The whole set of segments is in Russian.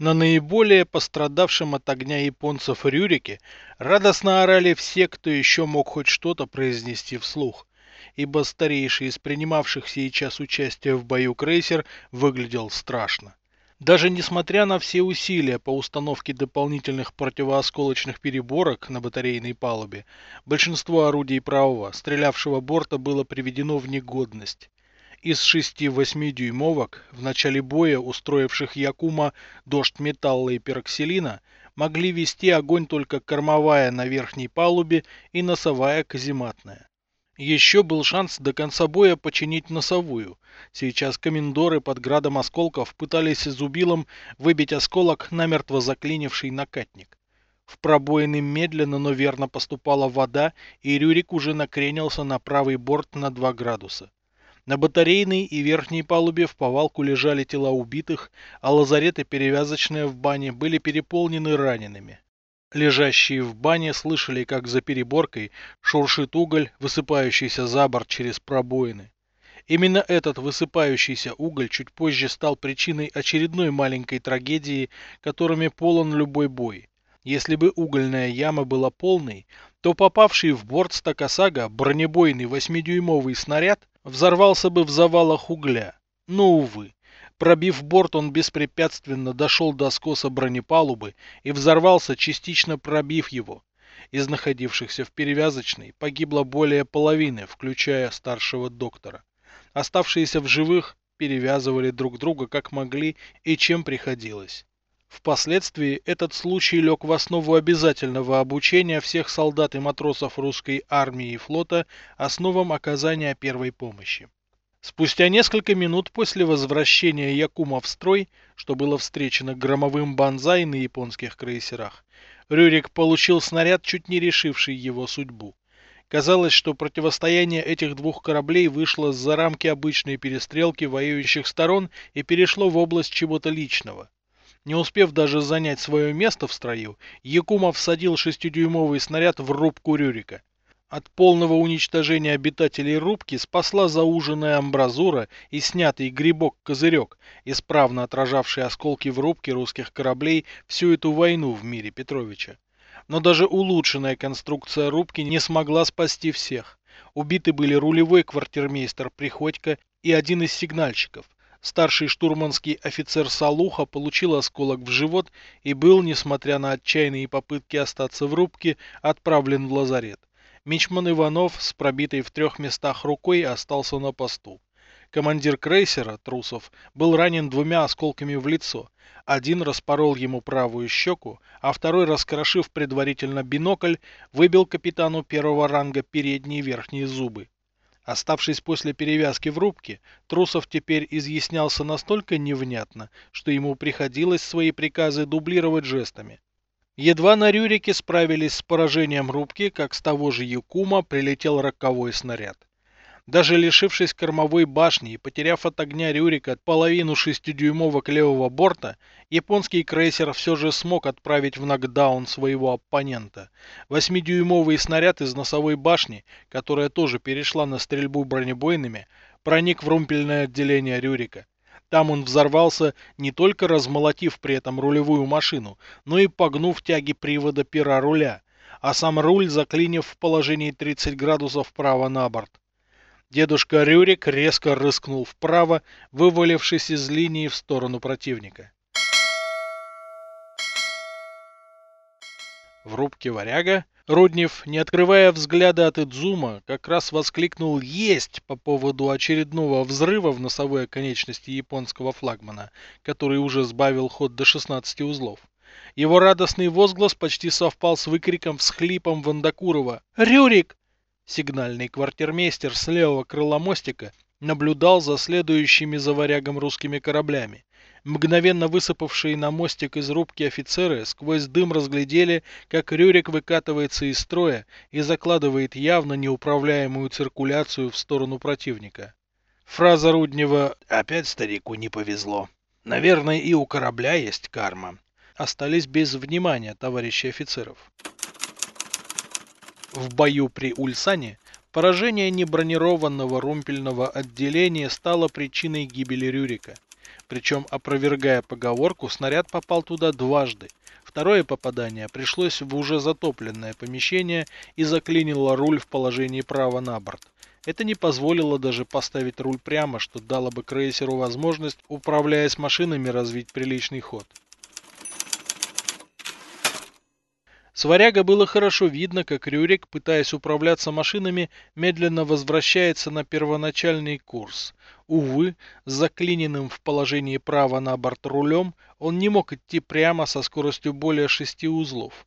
На наиболее пострадавшем от огня японцев Рюрике радостно орали все, кто еще мог хоть что-то произнести вслух, ибо старейший из принимавших сейчас участие в бою крейсер выглядел страшно. Даже несмотря на все усилия по установке дополнительных противоосколочных переборок на батарейной палубе, большинство орудий правого, стрелявшего борта было приведено в негодность. Из шести 8 дюймовок, в начале боя устроивших Якума дождь металла и пероксилина, могли вести огонь только кормовая на верхней палубе и носовая казематная. Еще был шанс до конца боя починить носовую. Сейчас комендоры под градом осколков пытались зубилом выбить осколок, намертво заклинивший накатник. В пробоины медленно, но верно поступала вода, и Рюрик уже накренился на правый борт на 2 градуса. На батарейной и верхней палубе в повалку лежали тела убитых, а лазареты, перевязочные в бане, были переполнены ранеными. Лежащие в бане слышали, как за переборкой шуршит уголь, высыпающийся за борт через пробоины. Именно этот высыпающийся уголь чуть позже стал причиной очередной маленькой трагедии, которыми полон любой бой. Если бы угольная яма была полной, то попавший в борт Стакасага бронебойный 8-дюймовый снаряд взорвался бы в завалах угля. Но, увы, Пробив борт, он беспрепятственно дошел до скоса бронепалубы и взорвался, частично пробив его. Из находившихся в перевязочной погибло более половины, включая старшего доктора. Оставшиеся в живых перевязывали друг друга как могли и чем приходилось. Впоследствии этот случай лег в основу обязательного обучения всех солдат и матросов русской армии и флота основам оказания первой помощи. Спустя несколько минут после возвращения Якума в строй, что было встречено громовым банзай на японских крейсерах, Рюрик получил снаряд, чуть не решивший его судьбу. Казалось, что противостояние этих двух кораблей вышло за рамки обычной перестрелки воюющих сторон и перешло в область чего-то личного. Не успев даже занять свое место в строю, Якумов всадил шестидюймовый снаряд в рубку Рюрика. От полного уничтожения обитателей рубки спасла зауженная амбразура и снятый грибок-козырек, исправно отражавший осколки в рубке русских кораблей всю эту войну в мире Петровича. Но даже улучшенная конструкция рубки не смогла спасти всех. Убиты были рулевой квартирмейстер Приходько и один из сигнальщиков. Старший штурманский офицер Салуха получил осколок в живот и был, несмотря на отчаянные попытки остаться в рубке, отправлен в лазарет. Мичман Иванов с пробитой в трех местах рукой остался на посту. Командир крейсера, Трусов, был ранен двумя осколками в лицо. Один распорол ему правую щеку, а второй, раскрошив предварительно бинокль, выбил капитану первого ранга передние верхние зубы. Оставшись после перевязки в рубке, Трусов теперь изъяснялся настолько невнятно, что ему приходилось свои приказы дублировать жестами. Едва на Рюрике справились с поражением рубки, как с того же Якума прилетел роковой снаряд. Даже лишившись кормовой башни и потеряв от огня Рюрика половину шестидюймовок левого борта, японский крейсер все же смог отправить в нокдаун своего оппонента. Восьмидюймовый снаряд из носовой башни, которая тоже перешла на стрельбу бронебойными, проник в румпельное отделение Рюрика. Там он взорвался, не только размолотив при этом рулевую машину, но и погнув тяги привода пера руля, а сам руль заклинив в положении 30 градусов вправо на борт. Дедушка Рюрик резко рыскнул вправо, вывалившись из линии в сторону противника. В рубке варяга Руднев, не открывая взгляда от Идзума, как раз воскликнул «Есть!» по поводу очередного взрыва в носовой оконечности японского флагмана, который уже сбавил ход до 16 узлов. Его радостный возглас почти совпал с выкриком всхлипом Вандакурова «Рюрик!». Сигнальный квартирмейстер с левого крыла мостика наблюдал за следующими за варягом русскими кораблями. Мгновенно высыпавшие на мостик из рубки офицеры сквозь дым разглядели, как Рюрик выкатывается из строя и закладывает явно неуправляемую циркуляцию в сторону противника. Фраза Руднева «Опять старику не повезло». Наверное, и у корабля есть карма. Остались без внимания товарищи офицеров. В бою при Ульсане поражение небронированного румпельного отделения стало причиной гибели Рюрика. Причем, опровергая поговорку, снаряд попал туда дважды. Второе попадание пришлось в уже затопленное помещение и заклинило руль в положении право на борт. Это не позволило даже поставить руль прямо, что дало бы крейсеру возможность, управляясь машинами, развить приличный ход. С варяга было хорошо видно, как Рюрик, пытаясь управляться машинами, медленно возвращается на первоначальный курс. Увы, с заклиненным в положении права на борт рулем, он не мог идти прямо со скоростью более шести узлов.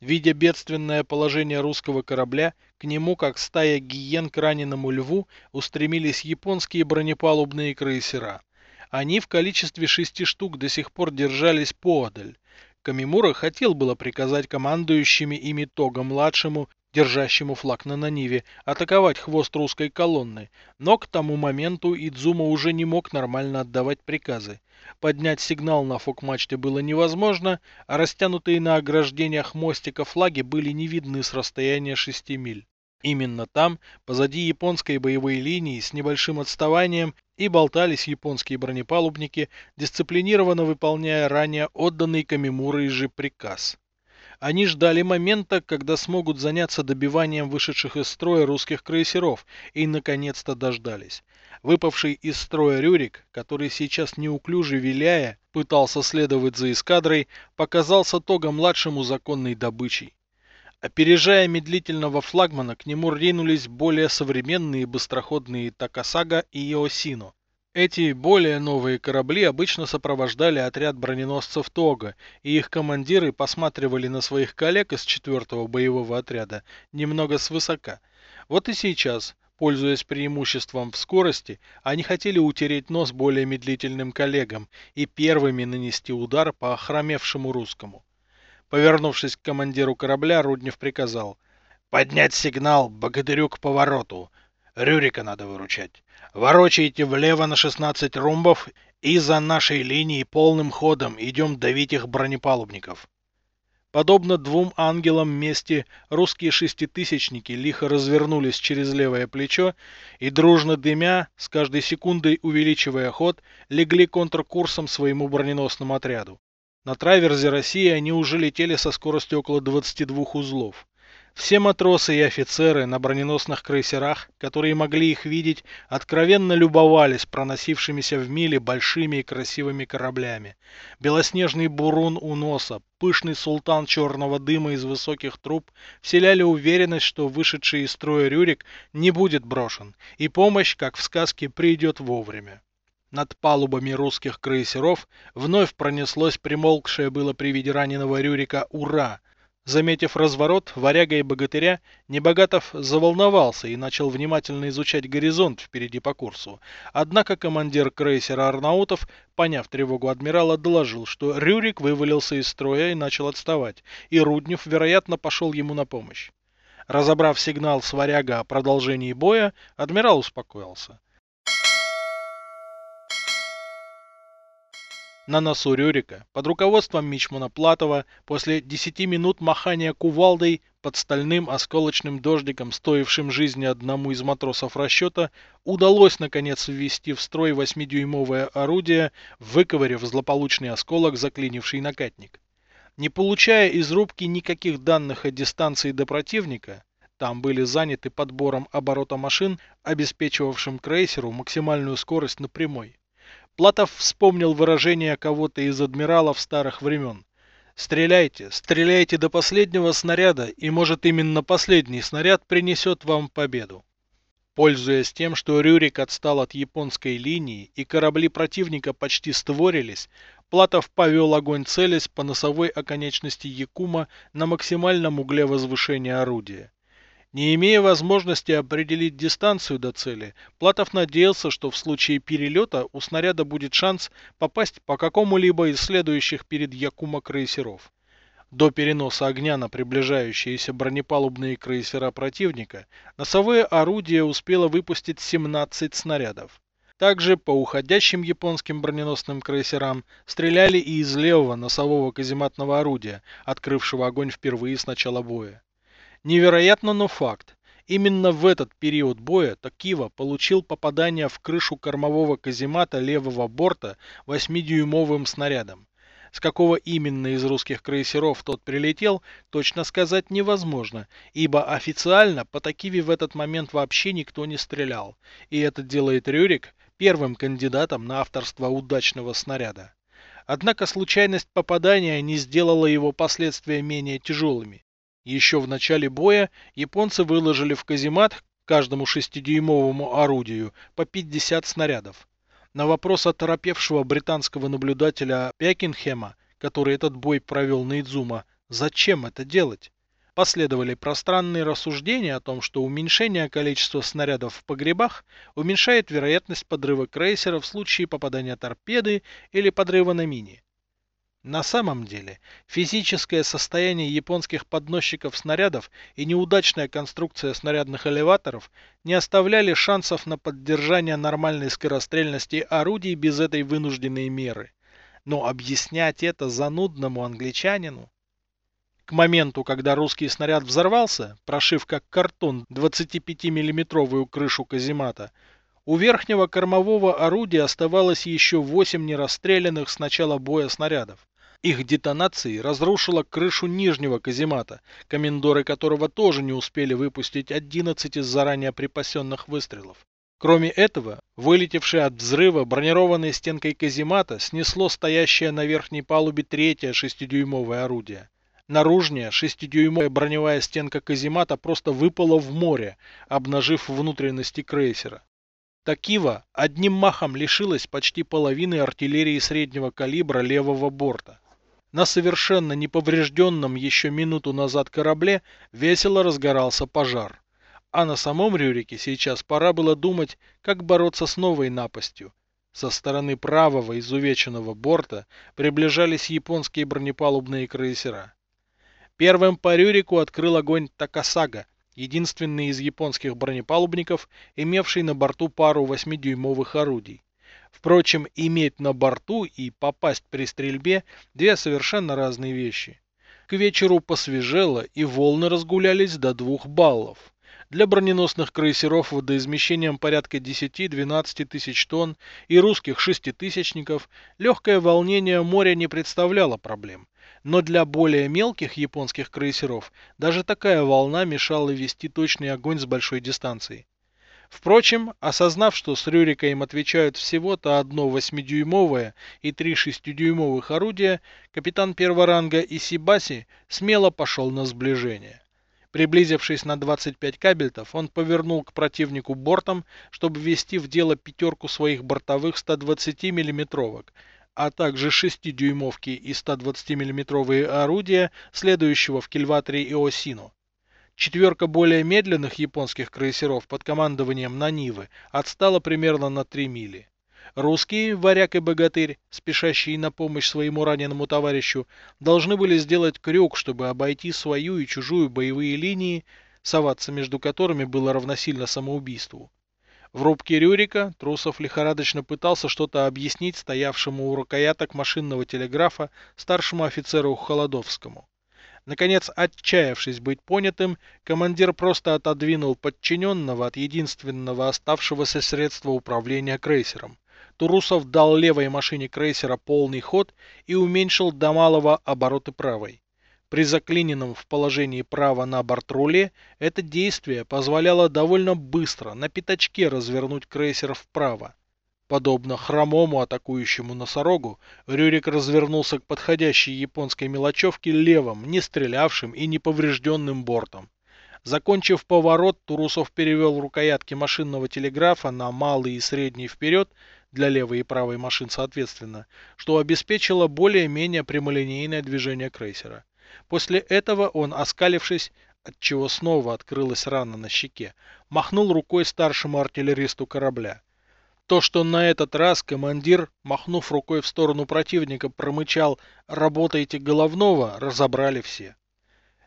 Видя бедственное положение русского корабля, к нему, как стая гиен к раненому льву, устремились японские бронепалубные крейсера. Они в количестве шести штук до сих пор держались поодаль. Камимура хотел было приказать командующими ими Тога-младшему, держащему флаг на Наниве, атаковать хвост русской колонны, но к тому моменту Идзума уже не мог нормально отдавать приказы. Поднять сигнал на фок-мачте было невозможно, а растянутые на ограждениях мостика флаги были не видны с расстояния 6 миль. Именно там, позади японской боевой линии с небольшим отставанием, и болтались японские бронепалубники, дисциплинированно выполняя ранее отданный Камимурой же приказ. Они ждали момента, когда смогут заняться добиванием вышедших из строя русских крейсеров, и наконец-то дождались. Выпавший из строя Рюрик, который сейчас неуклюже виляя, пытался следовать за эскадрой, показался Тога-младшему законной добычей. Опережая медлительного флагмана, к нему ринулись более современные быстроходные Такасага и Иосино. Эти более новые корабли обычно сопровождали отряд броненосцев Тога, и их командиры посматривали на своих коллег из четвертого боевого отряда немного свысока. Вот и сейчас, пользуясь преимуществом в скорости, они хотели утереть нос более медлительным коллегам и первыми нанести удар по охромевшему русскому. Повернувшись к командиру корабля, Руднев приказал. «Поднять сигнал, богатырю к повороту. Рюрика надо выручать. Ворочайте влево на 16 румбов и за нашей линией полным ходом идем давить их бронепалубников». Подобно двум ангелам мести, русские шеститысячники лихо развернулись через левое плечо и, дружно дымя, с каждой секундой увеличивая ход, легли контркурсом своему броненосному отряду. На траверзе России они уже летели со скоростью около 22 узлов. Все матросы и офицеры на броненосных крейсерах, которые могли их видеть, откровенно любовались проносившимися в миле большими и красивыми кораблями. Белоснежный бурун у носа, пышный султан черного дыма из высоких труб вселяли уверенность, что вышедший из строя Рюрик не будет брошен, и помощь, как в сказке, придет вовремя. Над палубами русских крейсеров вновь пронеслось примолкшее было при виде раненого Рюрика «Ура!». Заметив разворот варяга и богатыря, Небогатов заволновался и начал внимательно изучать горизонт впереди по курсу. Однако командир крейсера Арнаутов, поняв тревогу адмирала, доложил, что Рюрик вывалился из строя и начал отставать, и Руднев, вероятно, пошел ему на помощь. Разобрав сигнал с варяга о продолжении боя, адмирал успокоился. На носу Рюрика, под руководством Мичмана Платова, после 10 минут махания кувалдой под стальным осколочным дождиком, стоившим жизни одному из матросов расчета, удалось наконец ввести в строй восьмидюймовое орудие, выковырив злополучный осколок, заклинивший накатник. Не получая из рубки никаких данных о дистанции до противника, там были заняты подбором оборота машин, обеспечивавшим крейсеру максимальную скорость на прямой. Платов вспомнил выражение кого-то из адмиралов старых времен. «Стреляйте, стреляйте до последнего снаряда, и может именно последний снаряд принесет вам победу». Пользуясь тем, что Рюрик отстал от японской линии и корабли противника почти створились, Платов повел огонь целясь по носовой оконечности Якума на максимальном угле возвышения орудия. Не имея возможности определить дистанцию до цели, Платов надеялся, что в случае перелета у снаряда будет шанс попасть по какому-либо из следующих перед Якума крейсеров. До переноса огня на приближающиеся бронепалубные крейсера противника носовое орудие успело выпустить 17 снарядов. Также по уходящим японским броненосным крейсерам стреляли и из левого носового казематного орудия, открывшего огонь впервые с начала боя. Невероятно, но факт. Именно в этот период боя Токива получил попадание в крышу кормового каземата левого борта 8-дюймовым снарядом. С какого именно из русских крейсеров тот прилетел, точно сказать невозможно, ибо официально по Токиве в этот момент вообще никто не стрелял, и это делает Рюрик первым кандидатом на авторство удачного снаряда. Однако случайность попадания не сделала его последствия менее тяжелыми. Еще в начале боя японцы выложили в каземат каждому шестидюймовому орудию по 50 снарядов. На вопрос оторопевшего британского наблюдателя Пекинхема, который этот бой провел на Идзума, зачем это делать? Последовали пространные рассуждения о том, что уменьшение количества снарядов в погребах уменьшает вероятность подрыва крейсера в случае попадания торпеды или подрыва на мине. На самом деле, физическое состояние японских подносчиков снарядов и неудачная конструкция снарядных элеваторов не оставляли шансов на поддержание нормальной скорострельности орудий без этой вынужденной меры. Но объяснять это занудному англичанину... К моменту, когда русский снаряд взорвался, прошив как картон 25-миллиметровую крышу каземата, у верхнего кормового орудия оставалось еще 8 нерастрелянных с начала боя снарядов. Их детонацией разрушила крышу нижнего каземата, комендоры которого тоже не успели выпустить 11 из заранее припасенных выстрелов. Кроме этого, вылетевшее от взрыва бронированной стенкой каземата снесло стоящее на верхней палубе третье шестидюймовое орудие. Наружная шестидюймовая броневая стенка каземата просто выпала в море, обнажив внутренности крейсера. Такива одним махом лишилась почти половины артиллерии среднего калибра левого борта. На совершенно неповрежденном еще минуту назад корабле весело разгорался пожар. А на самом Рюрике сейчас пора было думать, как бороться с новой напастью. Со стороны правого изувеченного борта приближались японские бронепалубные крейсера. Первым по Рюрику открыл огонь Такасага, единственный из японских бронепалубников, имевший на борту пару 8-дюймовых орудий. Впрочем, иметь на борту и попасть при стрельбе – две совершенно разные вещи. К вечеру посвежело, и волны разгулялись до двух баллов. Для броненосных крейсеров водоизмещением порядка 10-12 тысяч тонн и русских шеститысячников легкое волнение моря не представляло проблем. Но для более мелких японских крейсеров даже такая волна мешала вести точный огонь с большой дистанции. Впрочем, осознав, что с Рюрика им отвечают всего-то одно восьмидюймовое и три шестидюймовых орудия, капитан первого ранга Исибаси смело пошел на сближение. Приблизившись на 25 кабельтов, он повернул к противнику бортом, чтобы ввести в дело пятерку своих бортовых 120 миллиметровок, а также 6-дюймовки и 120 миллиметровые орудия, следующего в кильваторе Иосину. Четверка более медленных японских крейсеров под командованием Нанивы отстала примерно на 3 мили. Русские, варяг и богатырь, спешащие на помощь своему раненому товарищу, должны были сделать крюк, чтобы обойти свою и чужую боевые линии, соваться между которыми было равносильно самоубийству. В рубке Рюрика Трусов лихорадочно пытался что-то объяснить стоявшему у рукояток машинного телеграфа старшему офицеру Холодовскому. Наконец, отчаявшись быть понятым, командир просто отодвинул подчиненного от единственного оставшегося средства управления крейсером. Турусов дал левой машине крейсера полный ход и уменьшил до малого обороты правой. При заклиненном в положении права на борт-руле это действие позволяло довольно быстро на пятачке развернуть крейсер вправо. Подобно хромому атакующему носорогу, Рюрик развернулся к подходящей японской мелочевке левым, не стрелявшим и не поврежденным бортом. Закончив поворот, Турусов перевел рукоятки машинного телеграфа на малый и средний вперед, для левой и правой машин соответственно, что обеспечило более-менее прямолинейное движение крейсера. После этого он, оскалившись, отчего снова открылась рана на щеке, махнул рукой старшему артиллеристу корабля. То, что на этот раз командир, махнув рукой в сторону противника, промычал «работайте головного», разобрали все.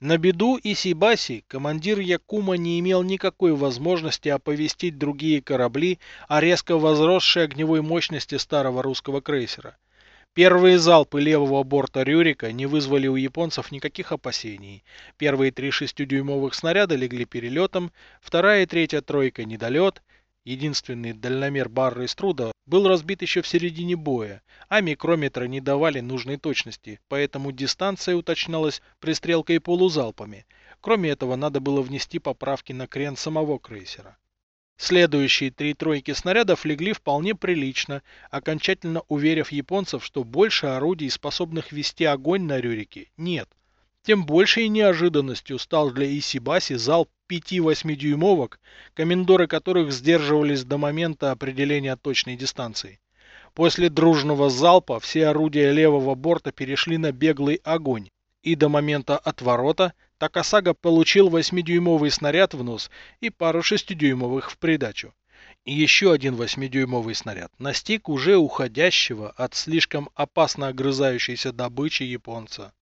На беду Исибаси командир Якума не имел никакой возможности оповестить другие корабли о резко возросшей огневой мощности старого русского крейсера. Первые залпы левого борта Рюрика не вызвали у японцев никаких опасений. Первые три шестидюймовых снаряда легли перелетом, вторая и третья тройка недолет, единственный дальномер Барра и Струда был разбит еще в середине боя, а микрометры не давали нужной точности, поэтому дистанция уточнялась пристрелкой и полузалпами. Кроме этого, надо было внести поправки на крен самого крейсера. Следующие три тройки снарядов легли вполне прилично, окончательно уверив японцев, что больше орудий, способных вести огонь на Рюрике, нет. Тем большей неожиданностью стал для Исибаси залп пяти восьмидюймовок, комендоры которых сдерживались до момента определения точной дистанции. После дружного залпа все орудия левого борта перешли на беглый огонь, и до момента отворота Такасага получил 8-дюймовый снаряд в нос и пару 6-дюймовых в придачу. И еще один 8-дюймовый снаряд настиг уже уходящего от слишком опасно огрызающейся добычи японца.